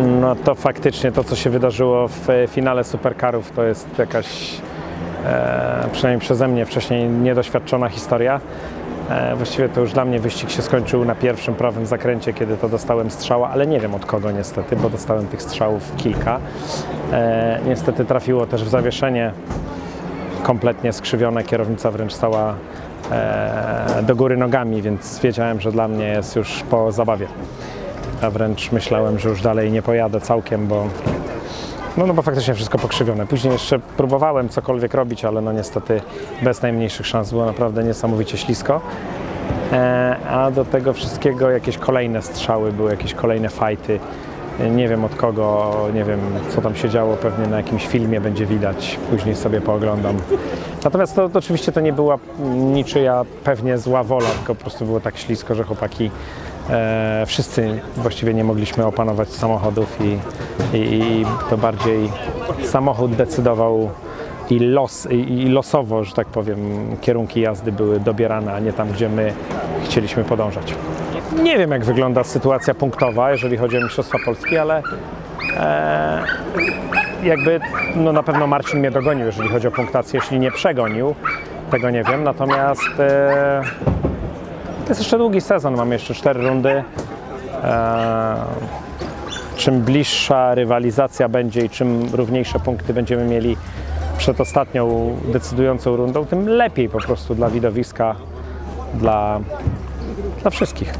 No to faktycznie to, co się wydarzyło w e, finale Supercarów, to jest jakaś, e, przynajmniej przeze mnie wcześniej niedoświadczona historia. E, właściwie to już dla mnie wyścig się skończył na pierwszym prawym zakręcie, kiedy to dostałem strzała, ale nie wiem od kogo niestety, bo dostałem tych strzałów kilka. E, niestety trafiło też w zawieszenie, kompletnie skrzywione, kierownica wręcz stała e, do góry nogami, więc wiedziałem, że dla mnie jest już po zabawie. A wręcz myślałem, że już dalej nie pojadę całkiem, bo no, no bo faktycznie wszystko pokrzywione. Później jeszcze próbowałem cokolwiek robić, ale no niestety bez najmniejszych szans było naprawdę niesamowicie ślisko. E, a do tego wszystkiego jakieś kolejne strzały, były jakieś kolejne fajty. E, Nie wiem od kogo, nie wiem co tam się działo, pewnie na jakimś filmie będzie widać, później sobie pooglądam. Natomiast to, to oczywiście to nie była niczyja pewnie zła wola, tylko po prostu było tak ślisko, że chłopaki e, wszyscy właściwie nie mogliśmy opanować samochodów i, i, i to bardziej samochód decydował i, los, i, i losowo, że tak powiem, kierunki jazdy były dobierane, a nie tam, gdzie my chcieliśmy podążać. Nie wiem, jak wygląda sytuacja punktowa, jeżeli chodzi o Mistrzostwa Polski, ale e, jakby no na pewno Marcin mnie dogonił, jeżeli chodzi o punktację, jeśli nie przegonił, tego nie wiem, natomiast e, to jest jeszcze długi sezon, mamy jeszcze cztery rundy. E, czym bliższa rywalizacja będzie i czym równiejsze punkty będziemy mieli przed ostatnią decydującą rundą, tym lepiej po prostu dla widowiska, dla, dla wszystkich.